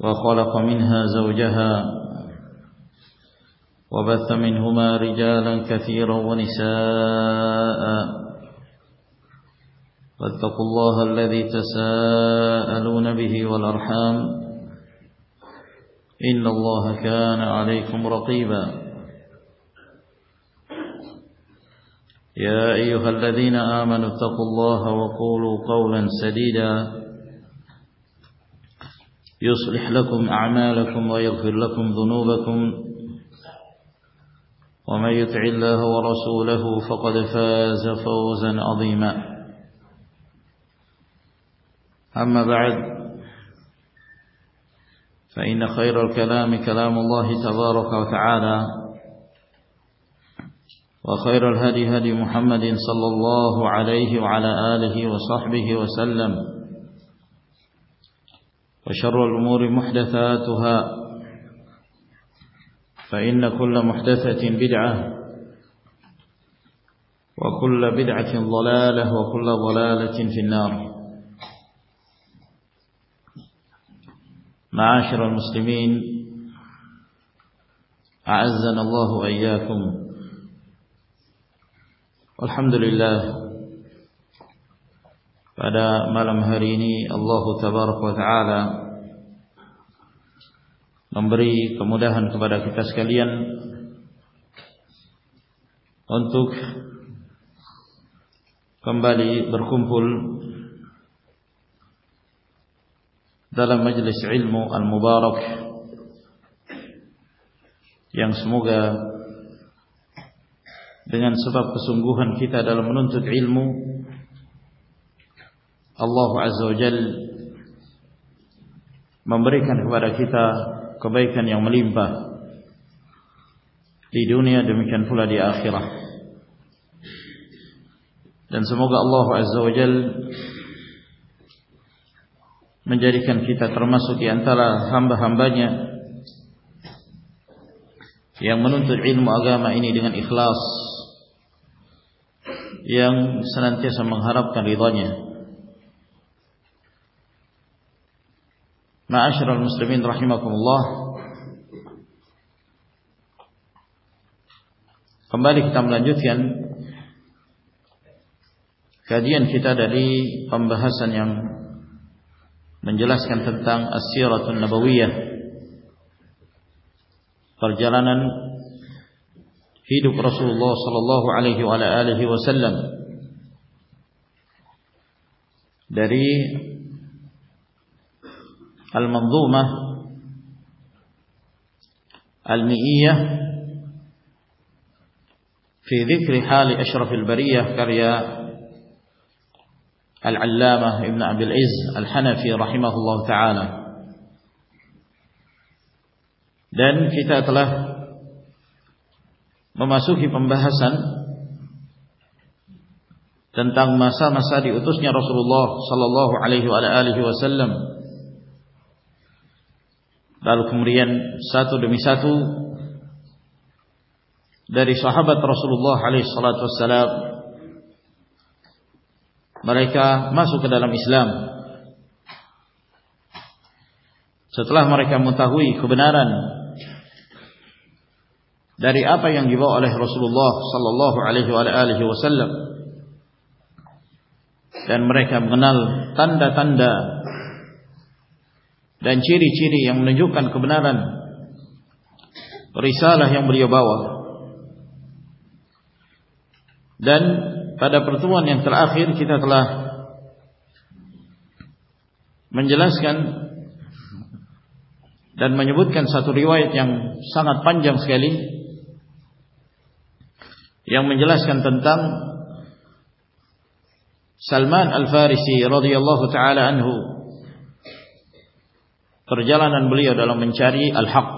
وخلق منها زوجها وبث منهما رجالا كثيرا ونساء فاتقوا الله الذي تساءلون به والأرحام إن الله كان عليكم رقيبا يا أيها الذين آمنوا اتقوا الله وقولوا قولا سديدا وقولوا قولا سديدا يصلح لكم أعمالكم ويغفر لكم ذنوبكم ومن يتع الله ورسوله فقد فاز فوزا أظيما أما بعد فإن خير الكلام كلام الله تبارك وتعالى وخير الهدي هدي محمد صلى الله عليه وعلى آله وصحبه وسلم وصحبه وسلم وشر الأمور محدثاتها فإن كل محدثة بدعة وكل بدعة ضلالة وكل ضلالة في النار معاشر المسلمين أعزنا الله وإياكم والحمد لله والحمد لله محرینی اللہ آگا گمبری کمودہ باد کیتا کمبالی برخمفل دل مجلس علم مبارک یا سموگان سب کسم گوہن کھیتا دلچسپ علم اللہ ہف آجل بمبری کن کتا کبئی خان یہ دونوں کنفلا اللہ کھیت ترما سو کی ان ترا حامن آگا انخلاس یعن سنانتے سمنگ ہراپنیا رحما کم لمبا لیتا ہنجلاسن تیور بوئن سول المنظومة المئية في ذكر حال أشرف البرية كريا العلامة ابن أبي العز الحنفي رحمه الله تعالى dan kita telah memasuki pembahasan tentang masa-masa diutusnya Rasulullah sallallahu alaihi wa alihi wasallam لالکھ ساتھو داری سہابت رسول متا ہبن آپ اللہ منال چیری یم منجو کن کبنال مجبور کن سات سنت پنجمس کن تن سلم اللہ ترجالان بلی دنچاری الحق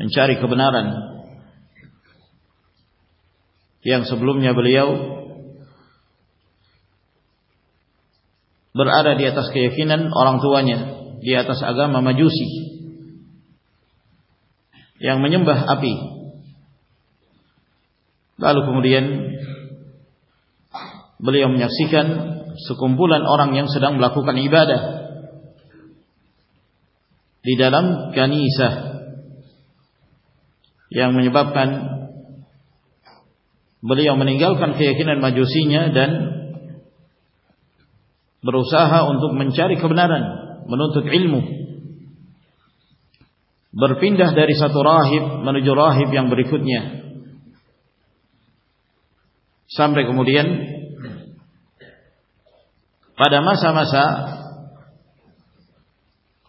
میری بنانس بل بلیواس کے اور ہم گال کم بلی ہم سوکمبلین اور سدام لاکو گانے بدا یم بپ بولے مل گاؤن پیقن جشن برو سہ منچری رین منمو برپن جہ در سا توراہب منجور سامر کو مدا م راہب آخر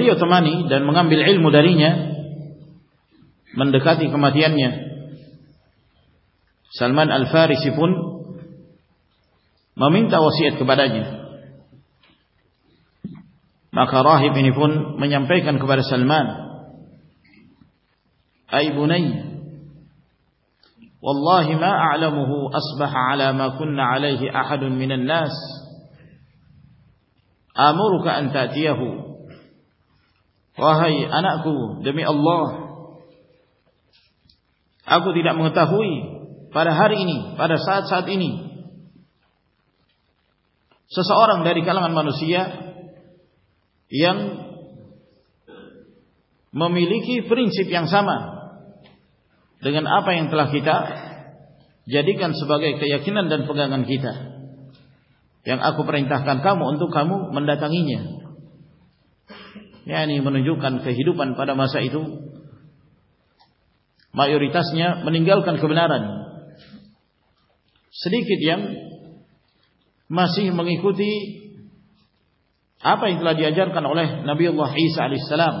یا تم مغام مداری مند کا تین کو متیاں سلمان الفا ر ممینتا وسیعت کو بدائی راہبین پن میں پیکن خبر سلمان أي بني والله ما أعلمه أصبح على ما كنا عليه أحد من الناس آمرك أن تأتيه وهي أنا أكو دمي الله Aku tidak mengetahui pada hari ini, pada saat-saat ini, seseorang dari kalangan manusia yang memiliki prinsip yang sama, لیکن آپ انتلا کتا جدی کن صبح کھیت یا کنتا اندو خامو منڈا کنگی یا منجو ہرو پن پڑھو مائیوری تس منی کنکھ منگی کو آپ علی السلام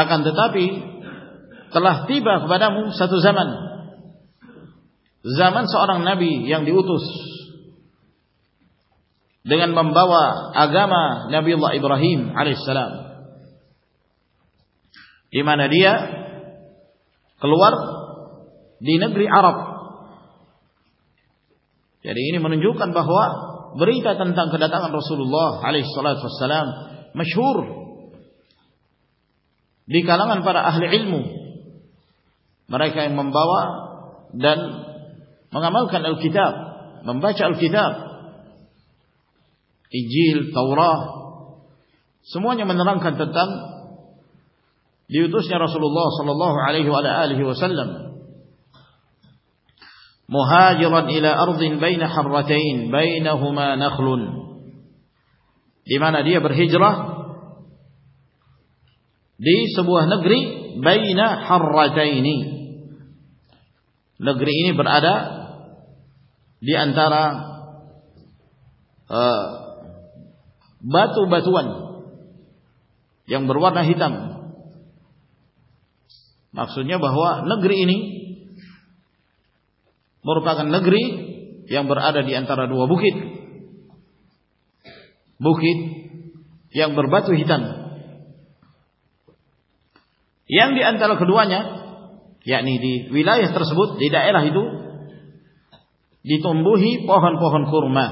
آگانداب مسن زمن سو رنگ نابی اتوس دن بم بابا آگامہ نابی اللہ ابراہیم آلام ایمان دینے آربی منجوانے رسول اللہ مسور دِ کا لا مو مر ممبا دن منامل ممبئی چل کب جیل تو ر سم کتن یہ دس لو سلو سل مہا جر بھئی بھئی ہمل ایمانے ابرجر نگر آدی انتارا بات بچونی بہوا نگری مرکن نگری یادا روا بوکیت بک یا یاں اِن تا خوا نیا یا ویلا ہر سبت جی دیکھو جی تمبوہ پہن پہن کو رما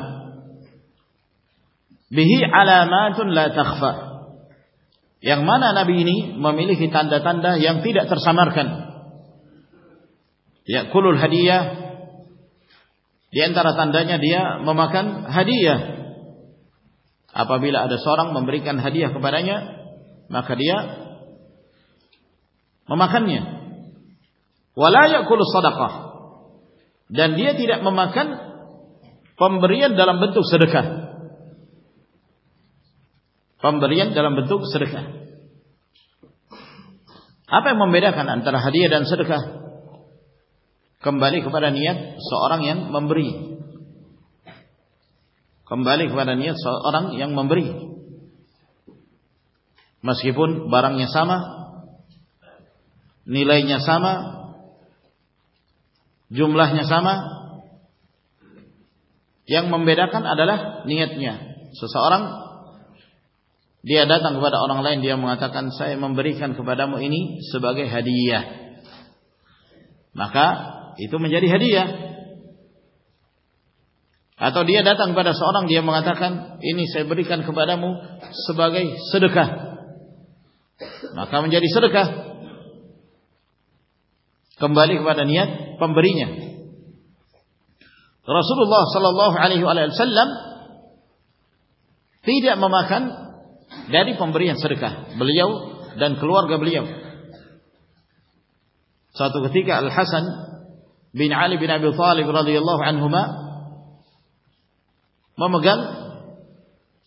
بھی ممکن کی تاندا تاندہ یعن تی در سمر کن کل ہدی تاندا دیا مما کن ہری اپلا سوران بمبری کن ہدی کو برائیں مقدیا گل کول سا ڈنڈی تیرا مما کمبر درام بند سرکا پمبریاں درام بند سرکا آپ ممبرا ہدیہ ڈن سرکا کمبالی برانیات سا اور ممبری کمبالی بارہ نیا سو اور ممبری پن بارنسا نیلائ ناسام جملہ ناسامہ ممبن آداد سسا اور اور مسائل بڑی کنبادی ہدی مجھے ہدی دا اور دیا می بریباد ما مجھے سرکا یہ پمبری ہے سل تیری مما خان گری پمبری ہیں سرکا بلی ساتو گی الحاس مما گن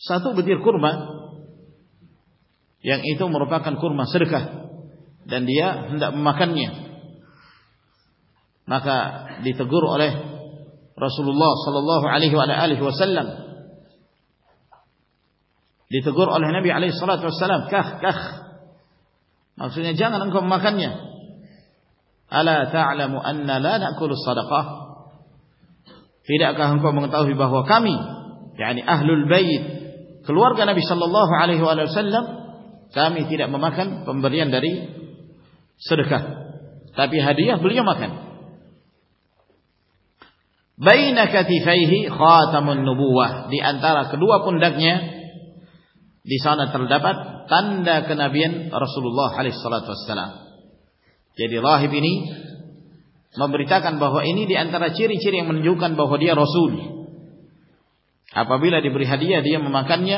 ساتو گھر کورما یا مرکن کورما سرکا دن دیا مما کن گرسول ممبر کا من بین کتفیہی خاتم النبوہ di antara kedua pundaknya di sana terdapat tanda kenabian Rasulullah alaihi salatu wasallam jadi rahib ini memberitakan bahwa ini di antara ciri-ciri yang menunjukkan bahwa dia rasul apabila diberi hadiah dia memakannya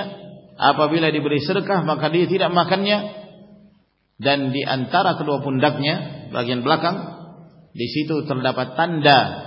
apabila diberi sedekah maka dia tidak makannya dan di antara kedua pundaknya bagian belakang di situ terdapat tanda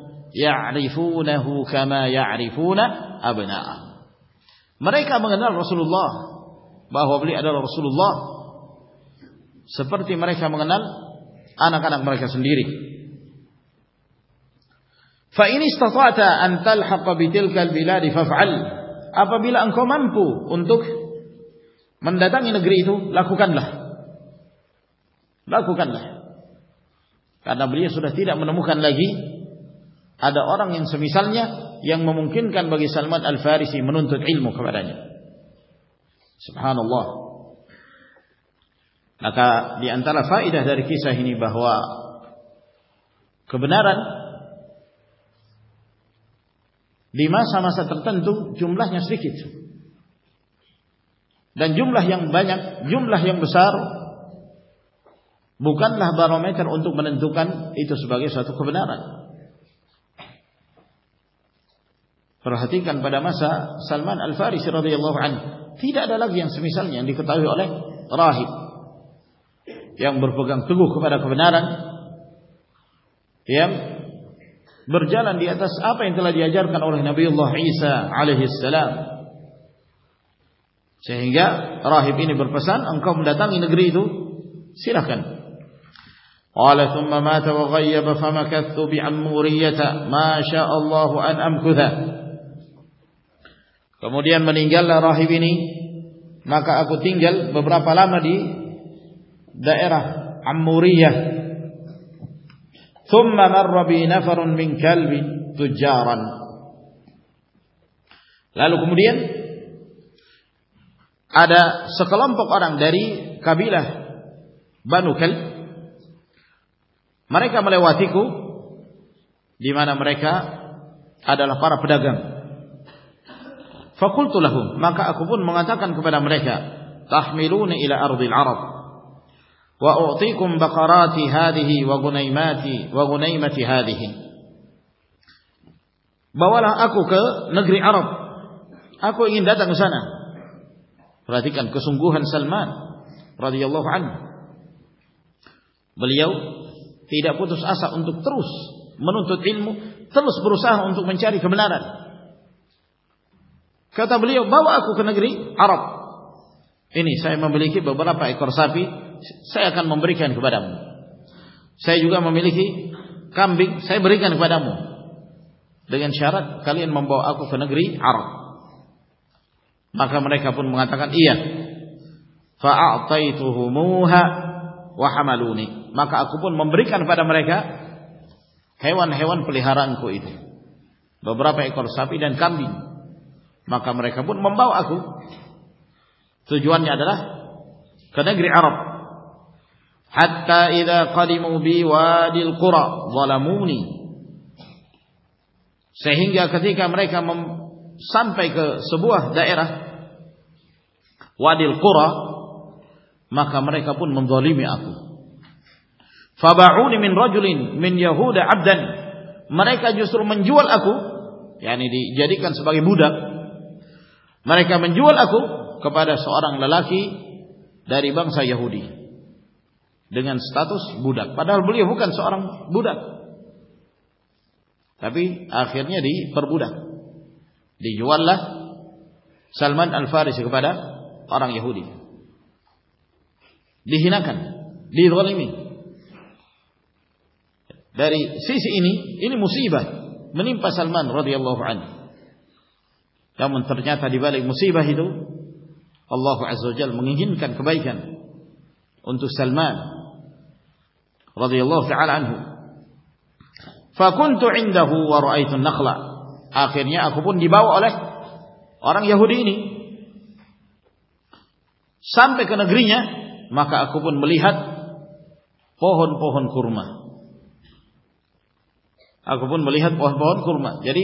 يَعْرِفُونَهُ كَمَا يَعْرِفُونَ أَبْنَاءَ Mereka mengenal Rasulullah bahwa beliau adalah Rasulullah seperti mereka mengenal anak-anak mereka sendiri فَإِنِ اسْتَطَعْتَ أَنْ تَلْحَقَ بِتِلْكَ الْبِلَادِ فَفْعَلْ apabila engkau mampu untuk mendatangi negeri itu lakukanlah lakukanlah karena beliau sudah tidak menemukan lagi ادا اور سو میسل نے یعن ممکن کن بلم الفاری علم رہے ہاں کافا در کی صاحنی بہ ہوا خبر دیما ساما سات لایا سی کیم لگ جم لیں بس بو کن لہ بار من دکن ای تو سب کے ساتھ خوب نہ Perhatikan pada masa Salman Al-Farisi radhiyallahu anhu, tidak ada lagi yang semisal yang diketahui oleh Rahib yang berpegang teguh kepada kebenaran yang berjalan di atas apa yang telah diajarkan oleh Nabi Allah Isa alaihi salam. Sehingga Rahib ini berpesan, engkau mendatangi negeri itu, silakan. Qala thumma mata wa ghayyaba famakathu bi'amuriyata ma syaa Allahu an amkutha کموڈن منی ریوینی نہ تین گل ببر پا می دا رونا لالو کمڈیان آدھا سکلان بانو مرکھی کومانا مرک آدانگ فقول تو maka aku pun mengatakan kepada mereka تحملون الى ارض العرب واعطيكم بقرات هذه وغنيمات وغنيمه هذه bawalah aku ke negeri Arab aku ingin datang ke sana perhatikan kesungguhan Salman radhiyallahu anhu beliau tidak putus asa untuk terus menuntut ilmu terus berusaha untuk mencari kebenaran بابا کونگری آربنی سب ملے گی ببرا پائے کوساپی سکن ممبری کھان کو سائ جگہ میں ملے کی بریکنگ شہر آوناگری آر مقام ریکا بن بوا موامل ممبری کن پائےمریکا ہیون پلیحان کو ببرا پائے کوساپیم مکا مر کا بن ممبا کو جو سان پیکوا وا مر کا مرکوس روم جو مرکا جب آرام لاکی داری بنسا یہو دینے سے منی سلم مسئ باہ دو اللہ ان سلمین تو نیبا لے اور یہ حدی نے سم کے گرین ملیحت آرما جی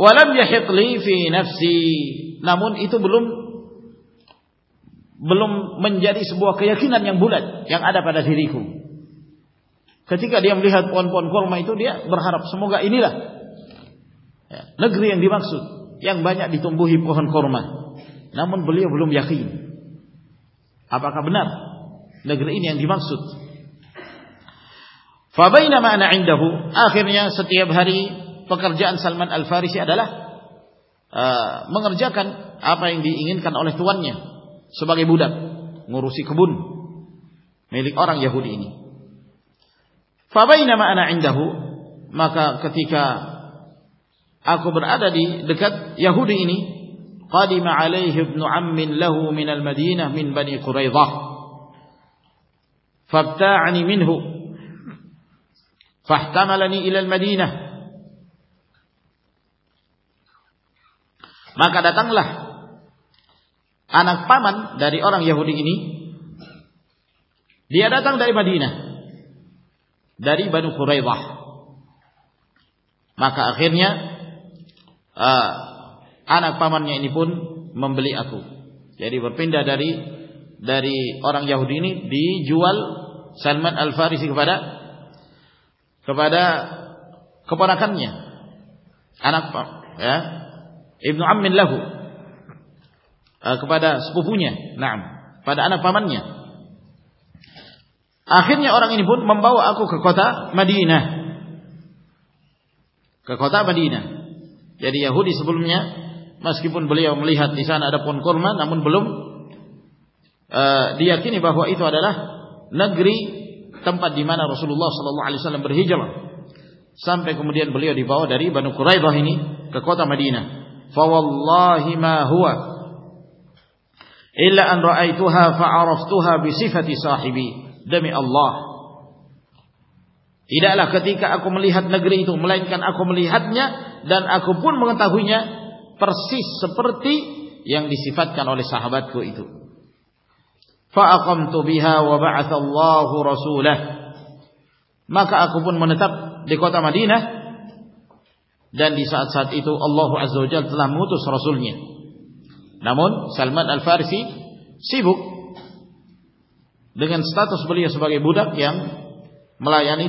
بولم بلوم منجی بوا کئی بل آداب کچھ کام پہن پن کو سمیرا دیبان سوت یاں بہن بوی پہن کر نامن بولیے بولم یاقئی آپ کا بار سوت پابئی نام آئی آپ ستیہ بھاری پکر جن سلمان الفاری جا کن آپ دیوان سوا کے بو دن موروسی کو بنک اور پابئی نا منا آئی مک کتکیب نو لو مدی نا پا پا مدی نا ما کا داتن آنیک پامن داری اور جہدی داتا داری بڑی نا داری بانو رہائی و مکا اکین آنیک پامن پن ممبلی آخ داری برپین دادی اور ارنیہ ہوال سلمین الفا رسی کپارا دہراک ایک دم آپ مل لوپو نیا نہ فوالله ما هو إلا أن رأيتها فعرفتها بصفة صاحبي دم الله Tidaklah ketika aku melihat negeri itu Melainkan aku melihatnya Dan aku pun mengetahuinya Persis seperti yang disifatkan oleh sahabatku itu Fa'akamtu biha wa ba'athallahu rasulah Maka aku pun menetap di kota Madinah salmon الفارے بو دب game ملائی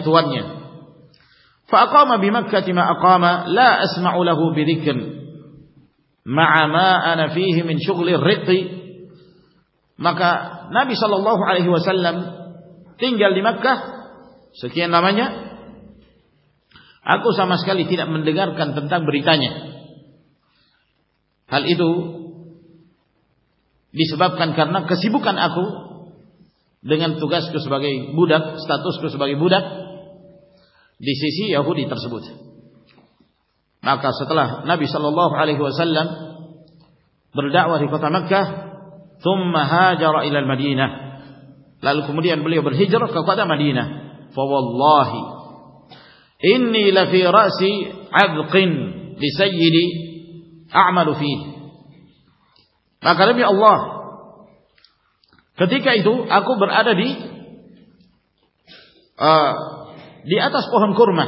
تین گیا نام آپ سمجھ کا بڑی تنسب کسی بو لگن تک بردا تمام کا تما جاؤ مدی لال کمر مدی انمانوفی اوٹی کئی تو آس پہن کو رما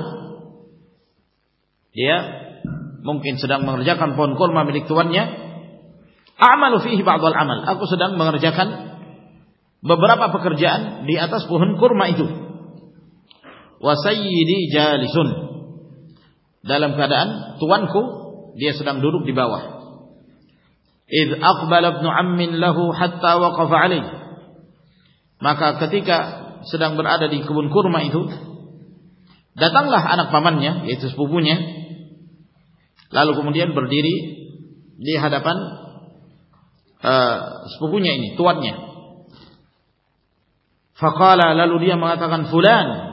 ممکن سدان منگر جا پن کو ملک تو آمانوفی بول آپ سدان منگ رجاؤ ببرا بہ پکر جان لیتا اس کو ہن کو دور مقا کتی آداری قرمائی لالو گوان بردیری لال دیا مکان فلن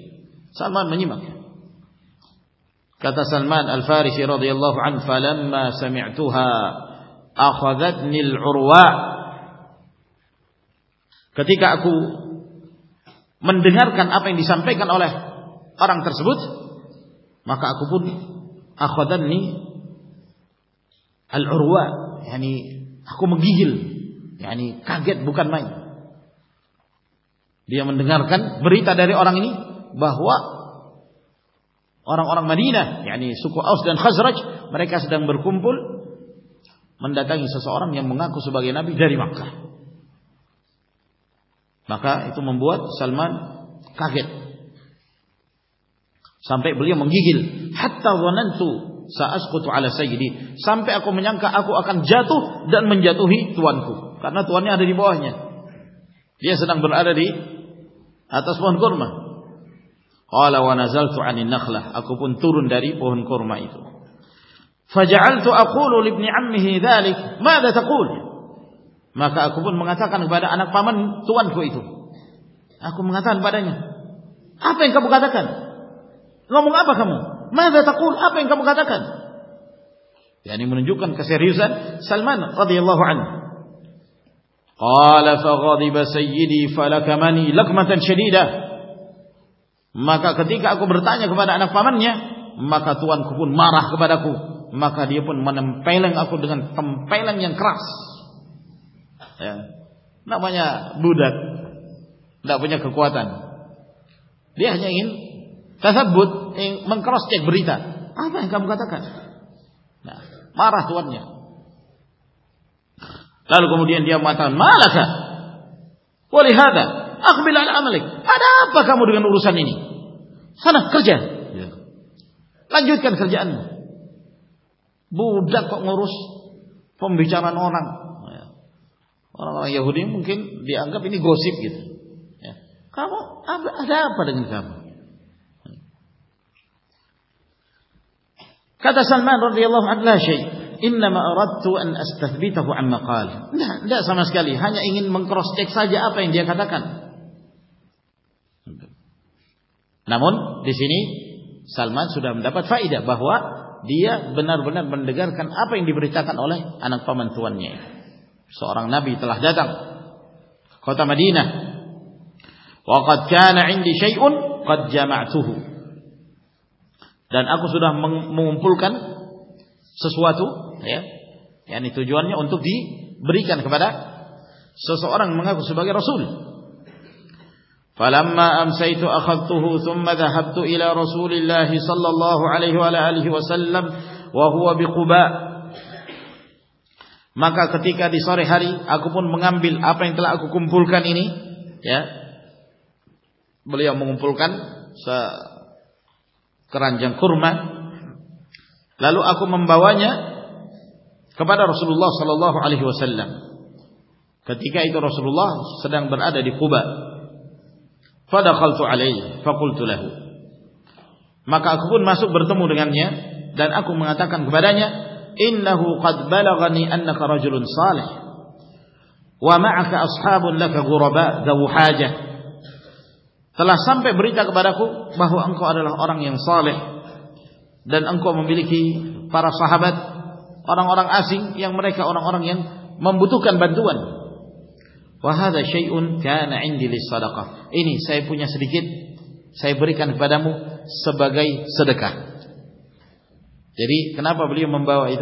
سلمان من سلمان کتی کنڈر کن آپ اور سبز مکن الگ بکن مائن منڈر کن بری تھی اور بہوا اور کمپل منڈا سسا اور منگا کس بگڑی مکا عتمب سلمان کا سمپے بھگے منگی گلتا بن سا لسائی گیری سمپے جاتوانی سنگل گرما قال ونزلت عن النخلة aku pun turun dari pohon kurma itu فجعلت أقول لابن عمه ذلك ماذا تقول maka aku pun mengatakan kepada anak paman tuanku itu aku mengatakan padanya apa yang kamu katakan ngomong apa kamu ماذا تقول apa yang kamu katakan yakni menunjukkan keseriusan Salman radhiyallahu anhu قال فغضب سيدي فلكمني لكمة شديدة مق برتا ہے مقا تن مارا خبر آپ مقام پہ لال قمدا ملک آدھا مرغی اروسانی لنگویج کینسل بو ڈروس پم بھی گوسیپ کے ادھا کتابیں دیکھ سمجھ کے لیے کورس ٹیکسا جا پہ انڈیا کا نام دیسی سلمان سودام دے بہوا دی بنر بنر بندر کن آپ اندی بر چکا نکن پامن سو اور دی نچا نا دی ان پھول کن سو نیتو جو بری کن خبرا سسو اور منگا کو سو رسل فلما أمسيت أخذته ثم ذهبت إلى رسول الله صلى الله عليه وعلى عليه وسلم وهو بقباء maka ketika di sore hari aku pun mengambil apa yang telah aku kumpulkan ini ya beliau mengumpulkan se keranjang kurma lalu aku membawanya kepada Rasulullah sallallahu alaihi wasallam ketika itu Rasulullah sedang berada di Quba دخلطے تو لہ مکا کب مسے دینا تک بڑا رجل سوال ہے سمپے بری برا بہو اور سو دین انکھی پارا سہا بے اور آسنیاں اور بتانے وہاں دس انل سادوا ایپو سائ بوری کن پیدا مو سب سد کا دے بلو ممبئی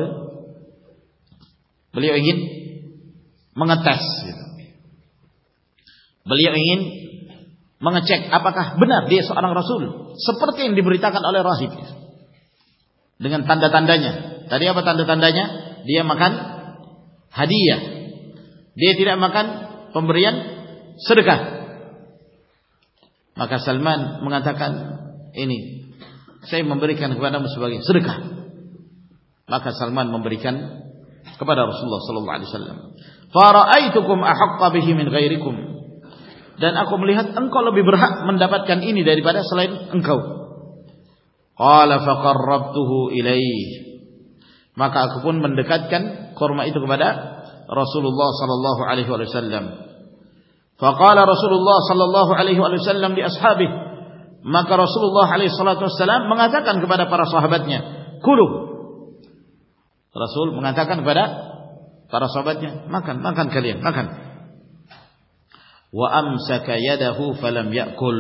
بھولیا بلیا منگا چیک آپ کا دے سا لگ سکتے ڈیبریتا روسی تاندہ تاندہ دے مکان ہدیہ دے تین ملمان مناتی کن سب مقاصد ممبر کن سلامکم آخم دن آئی اوبرحدا بات اکرف مقافن کرم ک رسول الله صلى الله عليه وسلم فقال رسول الله صلى الله عليه وسلم لأصحابه maka Rasulullah عليه الصلاة والسلام mengatakan kepada para sahabatnya kulu Rasul mengatakan kepada para sahabatnya makan makan kalian makan wa amsaka yadahu falam ya'kul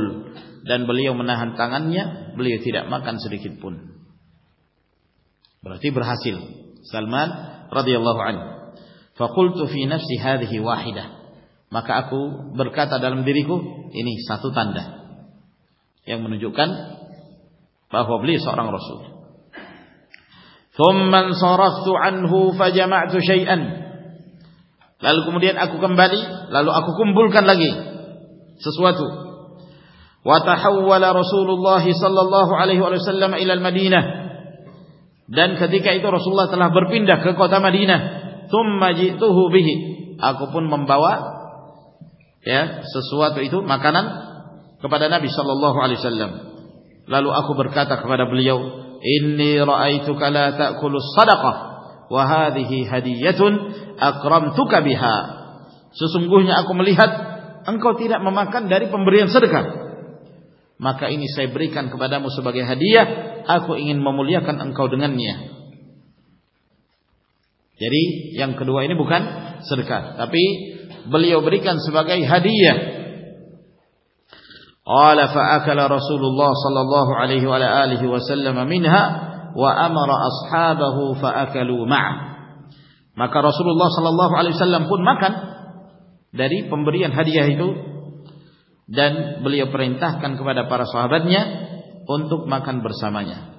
dan beliau menahan tangannya beliau tidak makan sedikit pun berarti berhasil Salman radhiyallahu anhu فقلت في نفسي هذه maka aku berkata dalam diriku ini satu tanda yang menunjukkan bahwa beliau seorang rasul ثم انصرفت عنه فجمعت شيئا lalu kemudian aku kembali lalu aku kumpulkan lagi sesuatu وتحول رسول الله الله صلى عليه وسلم الى Madina dan ketika itu Rasulullah telah berpindah ke kota Madinah تم مجھے تھی آ کو پن ممبا سو مکان اللہ علیم لالو آخو برقا دبلیو آئی اکرم تھو کا سسم گو مل انکاؤن مما کر داری پمبریاں سرکار مکا ان سر بریک مسباگ ہادییا کوملی کن اِنکا دوں Jadi yang kedua ini bukan sedekah, tapi beliau berikan sebagai hadiah. Ala fa akala Rasulullah sallallahu alaihi wa alihi wasallam minha wa amara ashabahu fa akalu ma'a. Maka Rasulullah sallallahu alaihi wasallam pun makan dari pemberian hadiah itu dan beliau perintahkan kepada para sahabatnya untuk makan bersamanya.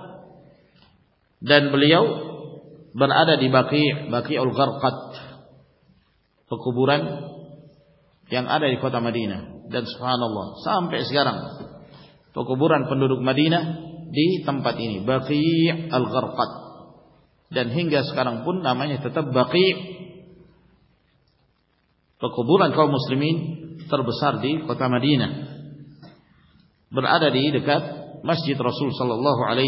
دن بھلی باقی باقی آداری سامپس بران پور مدی نہ بکی Uyghur کت دین ہنگاس گارن برانک مسلیمار دیتا مدی مسجد رسول اللہ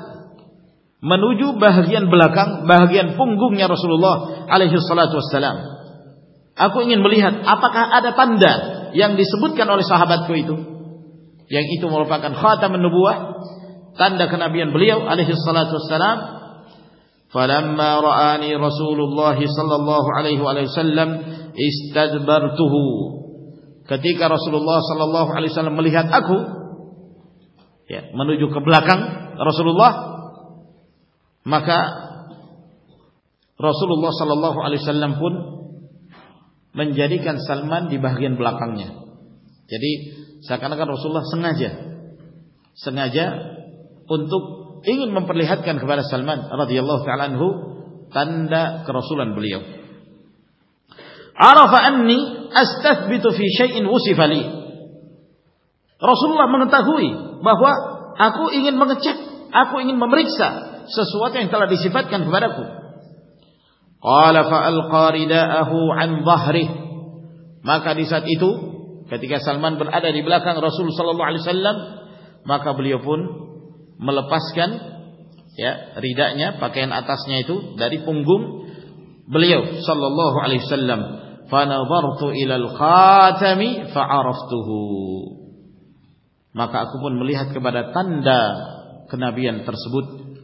منجوین بلحکن پنگ رسول کا رسول اللہ صلی اللہ علیہ سلام کن منجرین سلمان بلاک سکنا کار رسول رسول ممرکس sesuatu yang telah disifatkan kepadaku qala fa ridaahu an dhahri maka di saat itu ketika Salman berada di belakang Rasul sallallahu alaihi wasallam maka beliau pun melepaskan ya ridanya pakaian atasnya itu dari punggung beliau sallallahu alaihi wasallam fa nadartu ila alkhatami fa araftuhu maka aku pun melihat kepada tanda kenabian tersebut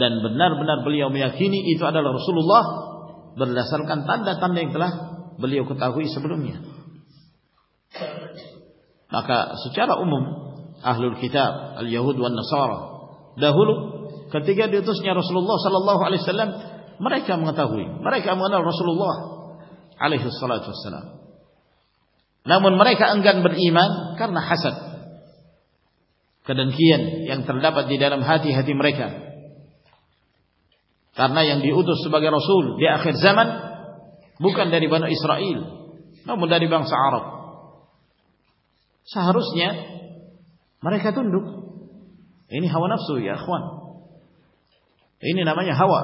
دن بن بن بلیو میری رسلو بلکہ بلیوئی رسول رسول نا مرائی کا سر کدن کھینڈا کارنا بھی ادوس بگے رسول بکن داری بن اسیل داری با سا روپ سہ ہاروس نیا منات یہ سو گیا ایمن ہا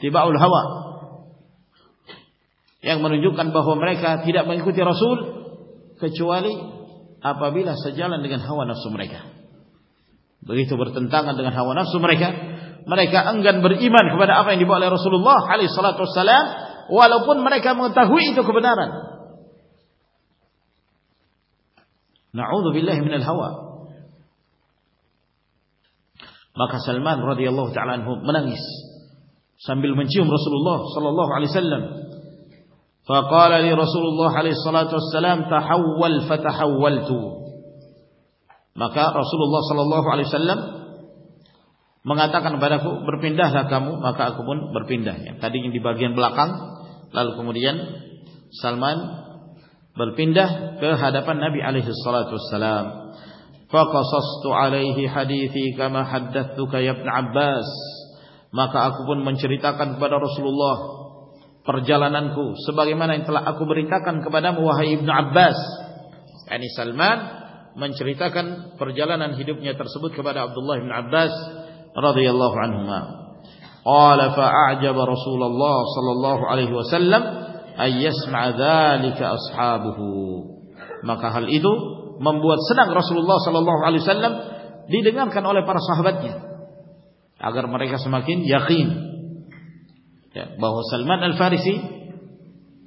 تی باؤل ہاوا یا رسول آپیلا سجا لگے ہاؤ نسمے گا بہت برتن تا نسمے گا مرائی کا رسول سمبل رسول رسول اللہ علیہ ماںع تا بھو برپنڈا من برپنڈا لال قمر اللہ پرجا لانے پر رضي الله عنهما قال فأعجب رسول الله صلى الله عليه وسلم أن يسمع ذلك أصحابه maka hal itu membuat senang Rasulullah sallallahu alaihi wasallam didengarkan oleh para sahabatnya agar mereka semakin yakin ya, bahwa Salman Al Farisi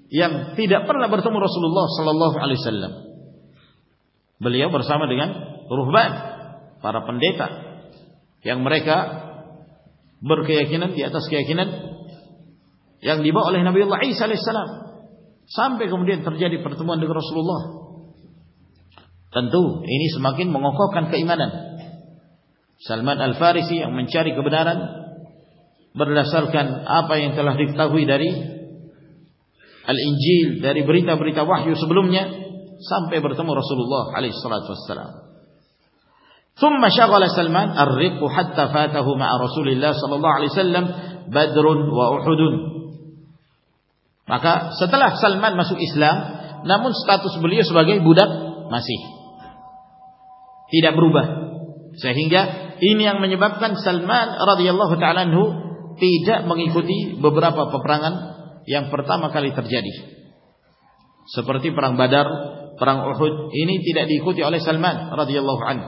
yang tidak pernah bertemu Rasulullah sallallahu alaihi wasallam beliau bersama dengan ruhban para pendeta یاں مر کا برقی آن تس کہ یا سب پہتھمس تنوع ان سما کن موقع سلمان الفاری منچاری گوبن سر کان آپ جی داری برتا بلوم نا سمپے پرتملو سر ثم شغل سلمان الرق حتى فاته مع رسول الله صلى الله عليه وسلم بدر وأحد maka setelah Salman masuk Islam namun status beliau sebagai budak masih tidak berubah sehingga ini yang menyebabkan Salman radhiyallahu taala anhu tidak mengikuti beberapa peperangan yang pertama kali terjadi seperti perang Badar perang Uhud ini tidak diikuti oleh Salman radhiyallahu anhu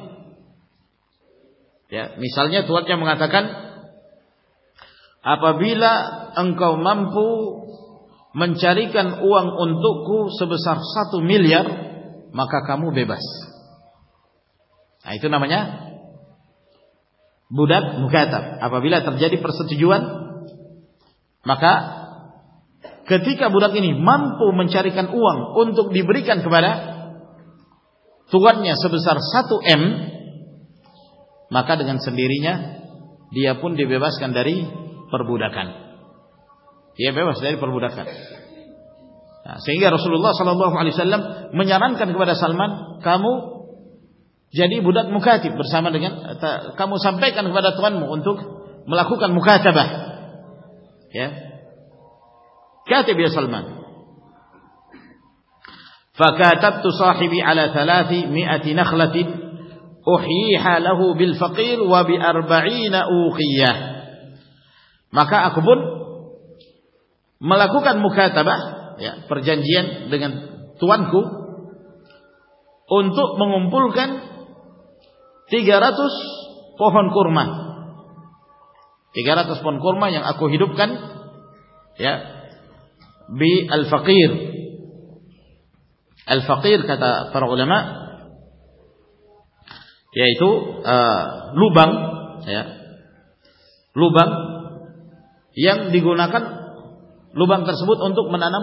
مثال کی منگا تھا آپ انکا ممپو منچاری کن اونگ انت کو ساتو مل مکا کامو بیبس آئی تو نمائیاں آپ ویلا جی پرستان کتھی کا بولا ممپو منچاری کن اونگ انتو ڈیبری کناتار ساتو ایم maka dengan sendirinya dia pun dibebaskan dari perbudakan. Dia bebas dari perbudakan. Nah, sehingga Rasulullah sallallahu alaihi wasallam menyarankan kepada Salman, "Kamu jadi budak mukatib bersama dengan kamu sampaikan kepada tuanmu untuk melakukan mukatabah." Ya. Katib ya Salman. فَكَاتَبْتُ صَاحِبِي عَلَى ثَلَاثِ مِئَةِ نَخْلَةٍ احیح له بالفقیر و باربعین اوقیہ maka aku pun melakukan mukatabah ya, perjanjian dengan tuanku untuk mengumpulkan 300 pohon kurma 300 pohon kurma yang aku hidupkan ya bi al-faqir al-faqir kata para ulama' لوبن لو بن دیگوناکن لوبن کا سبت انتک منانا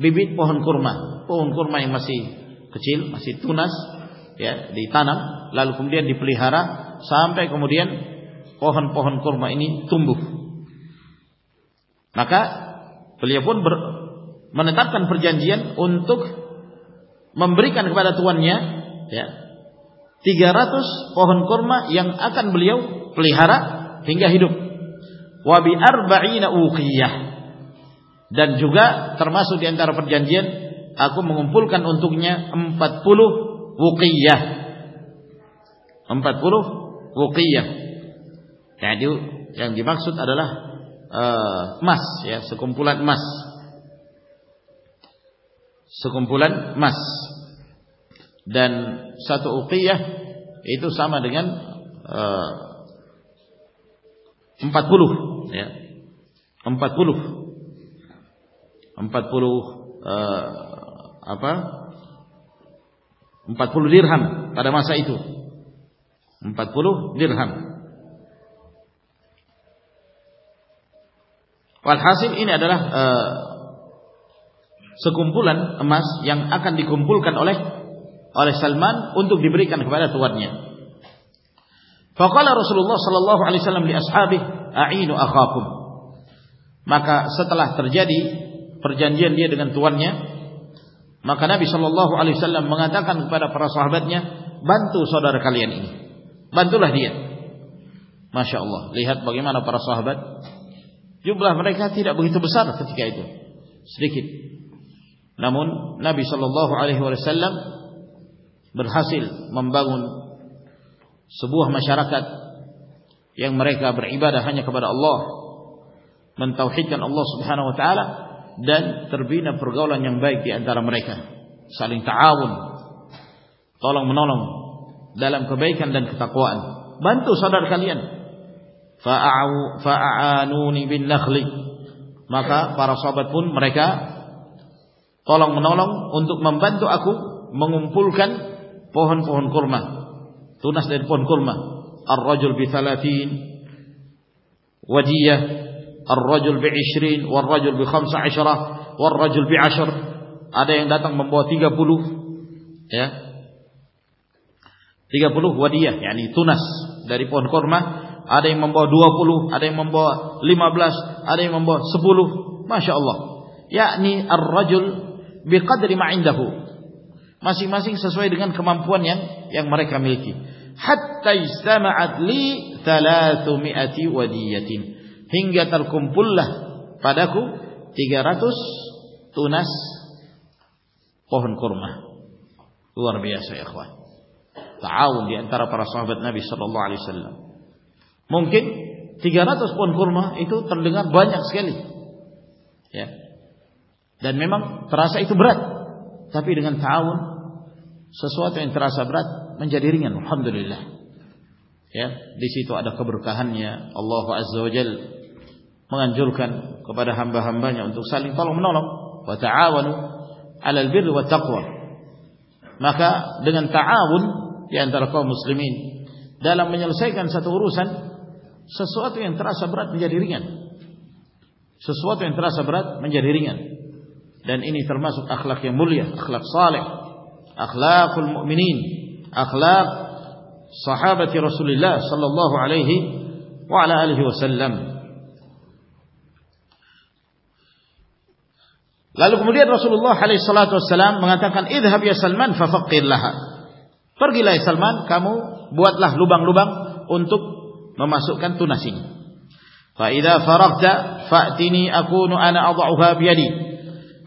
پہن قرما پہن کو ماسی کچھ ماسی تونسان لال کمبری دیپلی ہارا سامپائکن پہن پہن کوما تمبو مقاف پن من کنفرجنجیئن انتک ممبر کنکھ باراتوانیاں تی گرا تو لو کو ہیڈیا جن جگا ترما سو گرپر جنجن آ کو مغم پل کنٹنی ہم پتلو ہم پتلو کئی مر سکم پس سکن دین سات یہ تو سا منات پلو امپاد امپادرہ ترما سا اتو امپادرہ واٹاسی کم پوس یا کن دیکھوں پل کن ارے سلمان ان تو بری اللہ صلی اللہ علیہ پرجیاں مقامی صا اللہ علیہ السلام من پارا سوید بن تو اللہ پارا سوید نبی صلی اللہ علیہ السلام برحاسل ممبن سبو ہما شراک یا دن تربی فرگولا درمرائی کر سال تک آلنگ منولم دل کبئی بند سدر کلیاں نخل مکا پارسا بن مرکا تلنگ منولم اندو مم بند آ کو من پل کن پون پہن کو اسرین بھی خمس اشورا و رجول بھی اشور ارے بنبو تیگا پلو تیگا پلو ویس داریما ارے بنبا ڈوا پولو ارے ممب لیما بلاس ارے ہمبو سپولو یا رجل بھی ماسی ماسوئی تر پلو تھی گیا پہن قورمہ سوید اللہ علیہ السلام ممکن تیار پہن قورمہ یہ تو بند جاسکلی مراسا برت تبھی ڈگن تھاحمد اللہ خبر کہ اللہ جان حمب ہمب سالم برپنتا dan ini termasuk akhlak yang mulia akhlak saleh akhlakul mu'minin akhlak sahabat Rasulullah sallallahu alaihi wa ala alihi wasallam lalu kemudian Rasulullah alaihi salatu wasallam mengatakan idhhab ya salman fa faqir laha pergilah ya salman kamu buatlah lubang-lubang untuk memasukkan tunas ini fa idza faragta fa'tini akunu ana adha'uha bi yadi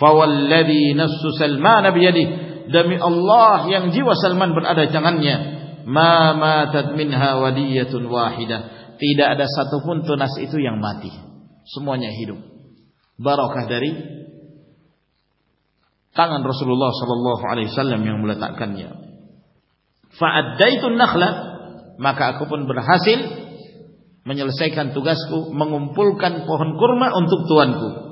سم بار میم تن حاصل منل سائکن تس کو پل کن پوح اُنط توان کو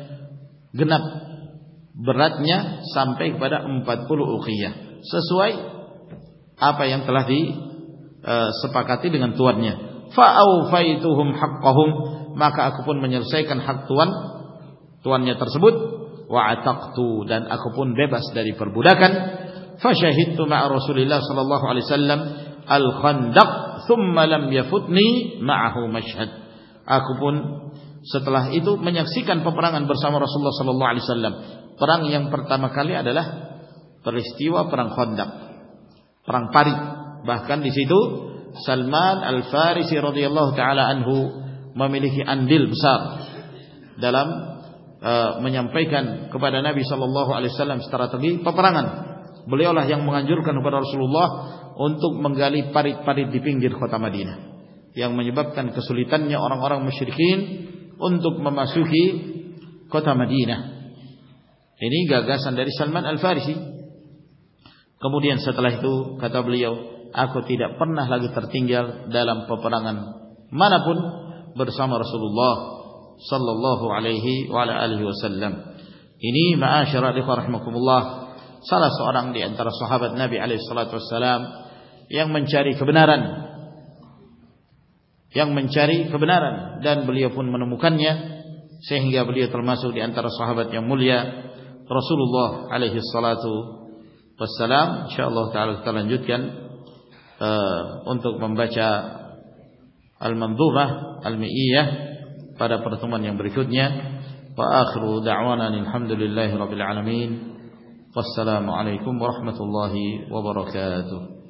genap beratnya sampai kepada 40 uqiyah sesuai apa yang telah disepakati dengan tuannya fa awfaituhum haqqahum maka aku pun menyelesaikan hak tuan tuannya tersebut wa ataqtu dan aku pun bebas dari perbudakan fa syahidtu ma Rasulillah sallallahu alaihi wasallam al khandaq thumma lam yafutni ma'ahu mashhad aku pun بولیاں منگالی پاری بپولی مشرقین untuk memasuki kota Madinah. Ini gagasan dari Salman Al Farisi. Kemudian setelah itu kata beliau, aku tidak pernah lagi tertinggal dalam peperangan manapun bersama Rasulullah sallallahu alaihi wa ala alihi wasallam. Ini ma'asyara di rahimakumullah, salah seorang di antara sahabat Nabi alaihi salatu wasallam yang mencari kebenaran الحمد اللہ وب المین وسلام علیکم و رحمتہ اللہ وبرکاتہ